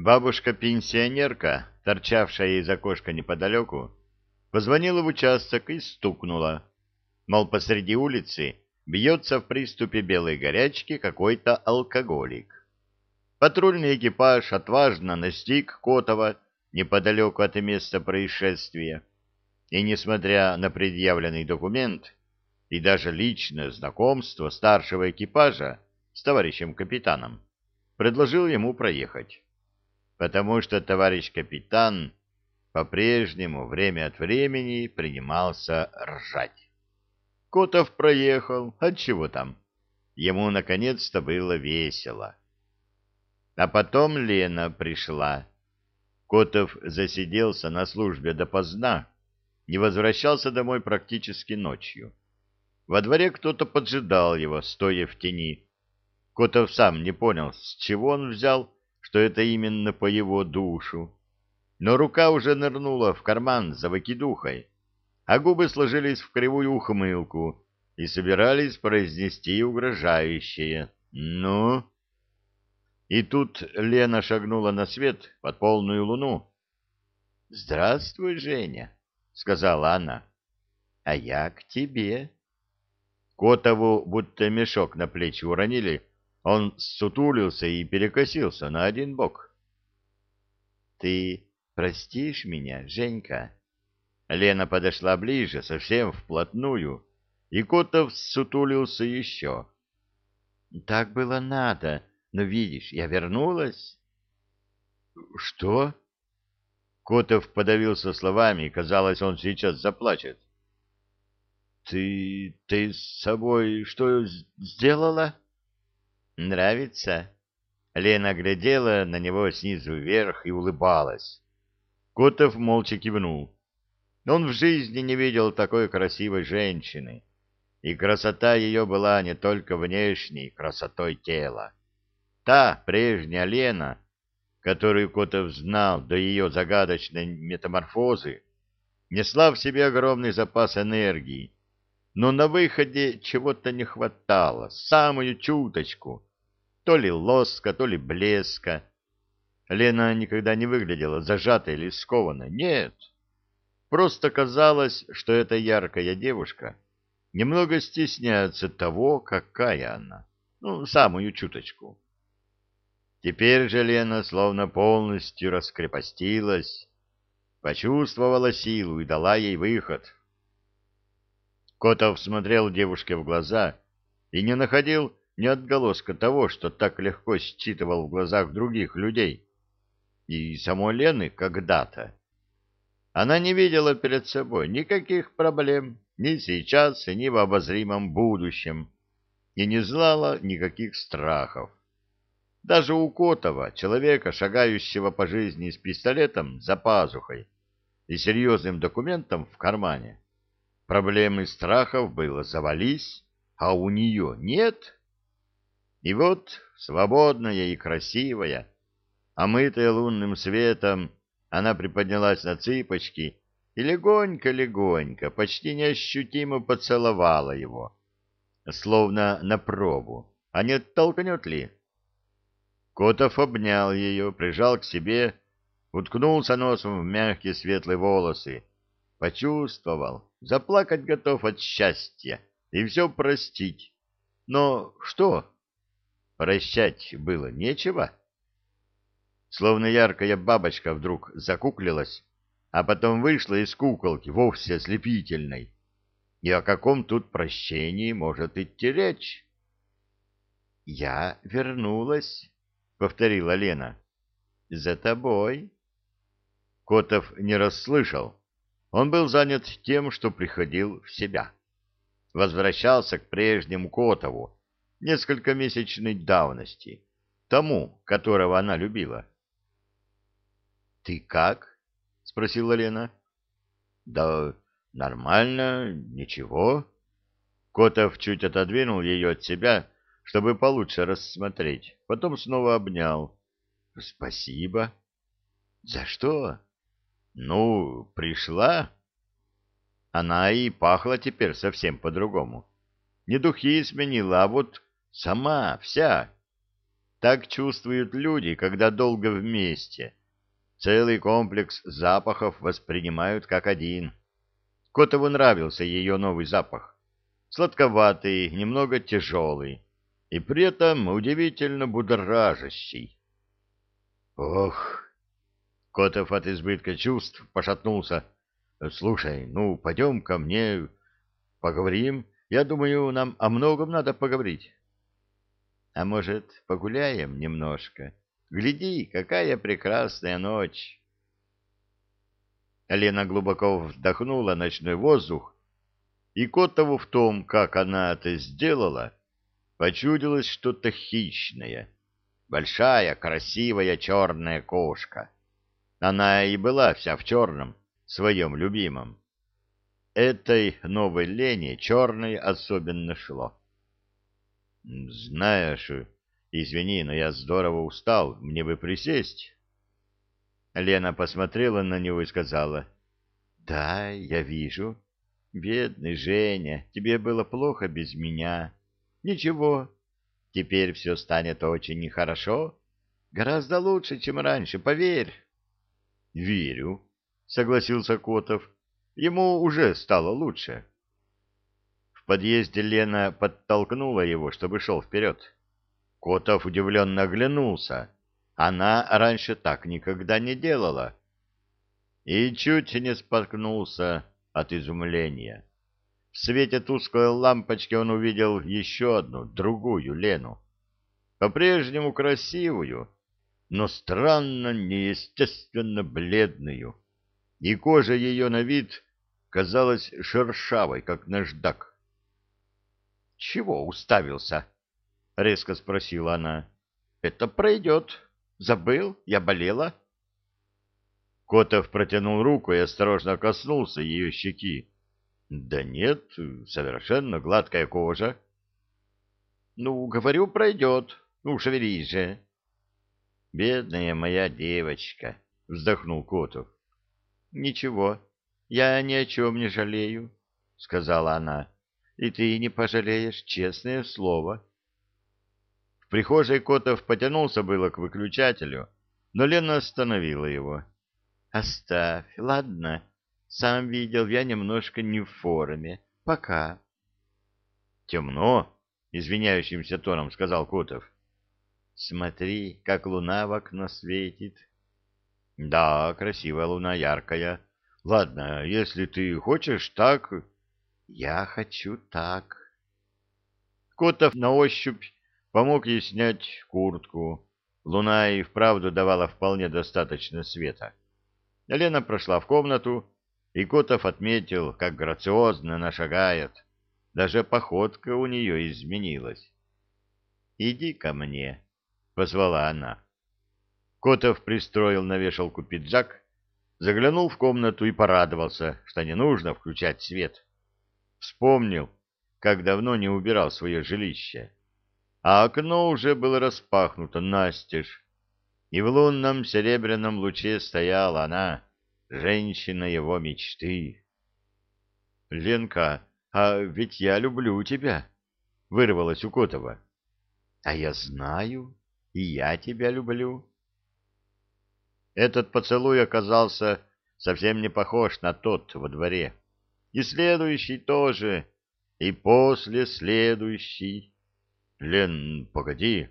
Бабушка-пенсионерка, торчавшая из окошка неподалеку, позвонила в участок и стукнула. Мол, посреди улицы бьется в приступе белой горячки какой-то алкоголик. Патрульный экипаж отважно настиг Котова неподалеку от места происшествия, и, несмотря на предъявленный документ и даже личное знакомство старшего экипажа с товарищем капитаном, предложил ему проехать потому что товарищ капитан по-прежнему время от времени принимался ржать. Котов проехал, отчего там? Ему наконец-то было весело. А потом Лена пришла. Котов засиделся на службе допоздна, не возвращался домой практически ночью. Во дворе кто-то поджидал его, стоя в тени. Котов сам не понял, с чего он взял, что это именно по его душу. Но рука уже нырнула в карман за выкидухой, а губы сложились в кривую ухмылку и собирались произнести угрожающее «Ну?». И тут Лена шагнула на свет под полную луну. «Здравствуй, Женя», — сказала она, — «а я к тебе». Котову будто мешок на плечи уронили, он сутулился и перекосился на один бок. — Ты простишь меня, Женька? Лена подошла ближе, совсем вплотную, и Котов сутулился еще. — Так было надо, но видишь, я вернулась. — Что? Котов подавился словами, и, казалось, он сейчас заплачет. — Ты... ты с собой что сделала? — Нравится? Лена глядела на него снизу вверх и улыбалась. Котов молча кивнул. Он в жизни не видел такой красивой женщины, и красота ее была не только внешней красотой тела. Та прежняя Лена, которую Котов знал до ее загадочной метаморфозы, несла в себе огромный запас энергии, но на выходе чего-то не хватало, самую чуточку — то ли лоска, то ли блеска. Лена никогда не выглядела зажатой или скованной. Нет. Просто казалось, что эта яркая девушка немного стесняется того, какая она. Ну, самую чуточку. Теперь же Лена словно полностью раскрепостилась, почувствовала силу и дала ей выход. Котов смотрел девушке в глаза и не находил ни отголоска того, что так легко считывал в глазах других людей. И самой Лены когда-то. Она не видела перед собой никаких проблем ни сейчас, ни в обозримом будущем, и не знала никаких страхов. Даже у Котова, человека, шагающего по жизни с пистолетом за пазухой и серьезным документом в кармане, проблемы страхов было завались, а у нее нет — и вот, свободная и красивая, омытая лунным светом, она приподнялась на цыпочки и легонько-легонько, почти неощутимо поцеловала его, словно на пробу, а не оттолкнет ли. Котов обнял ее, прижал к себе, уткнулся носом в мягкие светлые волосы, почувствовал, заплакать готов от счастья и все простить. Но что? Прощать было нечего. Словно яркая бабочка вдруг закуклилась, а потом вышла из куколки, вовсе ослепительной. И о каком тут прощении может идти речь? — Я вернулась, — повторила Лена. — За тобой. Котов не расслышал. Он был занят тем, что приходил в себя. Возвращался к прежнему Котову, несколько месячной давности, тому, которого она любила. — Ты как? — спросила Лена. — Да нормально, ничего. Котов чуть отодвинул ее от себя, чтобы получше рассмотреть, потом снова обнял. — Спасибо. — За что? — Ну, пришла. Она и пахла теперь совсем по-другому. Не духи сменила, а вот Сама, вся. Так чувствуют люди, когда долго вместе. Целый комплекс запахов воспринимают как один. Котову нравился ее новый запах. Сладковатый, немного тяжелый и при этом удивительно будоражащий. Ох! Котов от избытка чувств пошатнулся. Слушай, ну, пойдем ко мне, поговорим. Я думаю, нам о многом надо поговорить. А может, погуляем немножко? Гляди, какая прекрасная ночь. Лена глубоко вдохнула ночной воздух, и Котову в том, как она это сделала, почудилось что-то хищное. Большая, красивая черная кошка. Она и была вся в черном, своем любимом. Этой новой Лене черной особенно шло. «Знаешь, извини, но я здорово устал, мне бы присесть». Лена посмотрела на него и сказала, «Да, я вижу. Бедный Женя, тебе было плохо без меня. Ничего, теперь все станет очень нехорошо. Гораздо лучше, чем раньше, поверь». «Верю», — согласился Котов. «Ему уже стало лучше». Подъезде Лена подтолкнула его, чтобы шел вперед. Котов удивленно оглянулся. Она раньше так никогда не делала. И чуть не споткнулся от изумления. В свете тусклой лампочки он увидел еще одну, другую Лену. По-прежнему красивую, но странно, неестественно бледную. И кожа ее на вид казалась шершавой, как наждак. — Чего уставился? — резко спросила она. — Это пройдет. Забыл? Я болела? Котов протянул руку и осторожно коснулся ее щеки. Да нет, совершенно гладкая кожа. Ну, говорю, пройдет. Ну, шевелись же. Бедная моя девочка, вздохнул Котов. Ничего, я ни о чем не жалею, сказала она. И ты не пожалеешь, честное слово. В прихожей Котов потянулся было к выключателю, но Лена остановила его. — Оставь, ладно. Сам видел, я немножко не в форме. Пока. — Темно, — извиняющимся тоном сказал Котов. — Смотри, как луна в окно светит. — Да, красивая луна, яркая. Ладно, если ты хочешь так... — Я хочу так. Котов на ощупь помог ей снять куртку. Луна и вправду давала вполне достаточно света. Лена прошла в комнату, и Котов отметил, как грациозно она шагает. Даже походка у нее изменилась. «Иди ко мне», — позвала она. Котов пристроил на вешалку пиджак, заглянул в комнату и порадовался, что не нужно включать свет. Вспомнил, как давно не убирал свое жилище а окно уже было распахнуто настежь, и в лунном серебряном луче стояла она, женщина его мечты. — Ленка, а ведь я люблю тебя, — вырвалась у Котова. — А я знаю, и я тебя люблю. Этот поцелуй оказался совсем не похож на тот во дворе. И следующий тоже, и после следующий. — Лен, погоди.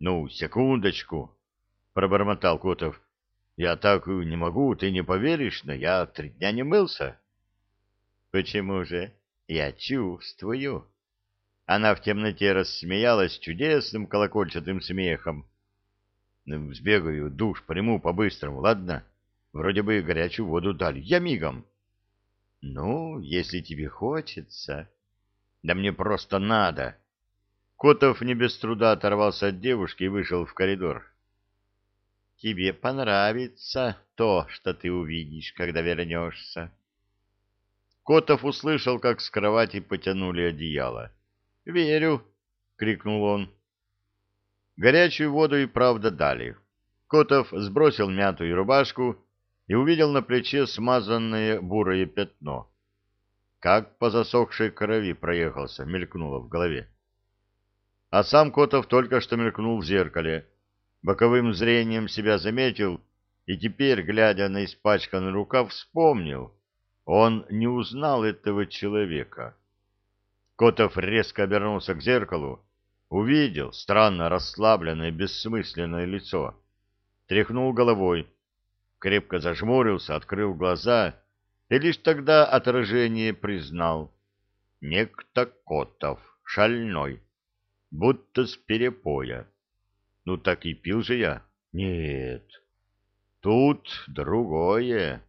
Ну, секундочку, — пробормотал Котов. — Я так не могу, ты не поверишь, но я три дня не мылся. — Почему же? Я чувствую. Она в темноте рассмеялась чудесным колокольчатым смехом. Сбегаю, душ приму по-быстрому, ладно? Вроде бы горячую воду дали. Я мигом. — Ну, если тебе хочется. — Да мне просто надо. — Котов не без труда оторвался от девушки и вышел в коридор. «Тебе понравится то, что ты увидишь, когда вернешься». Котов услышал, как с кровати потянули одеяло. «Верю!» — крикнул он. Горячую воду и правда дали. Котов сбросил мятую рубашку и увидел на плече смазанное бурое пятно. Как по засохшей крови проехался, мелькнуло в голове. а сам Котов только что мелькнул в зеркале. Боковым зрением себя заметил и теперь, глядя на испачканный рукав, вспомнил. Он не узнал этого человека. Котов резко обернулся к зеркалу, увидел странно расслабленное, бессмысленное лицо. Тряхнул головой, крепко зажмурился, открыл глаза и лишь тогда отражение признал. Некто Котов, шальной, будто с перепоя. Ну так и пил же я. Нет, тут другое.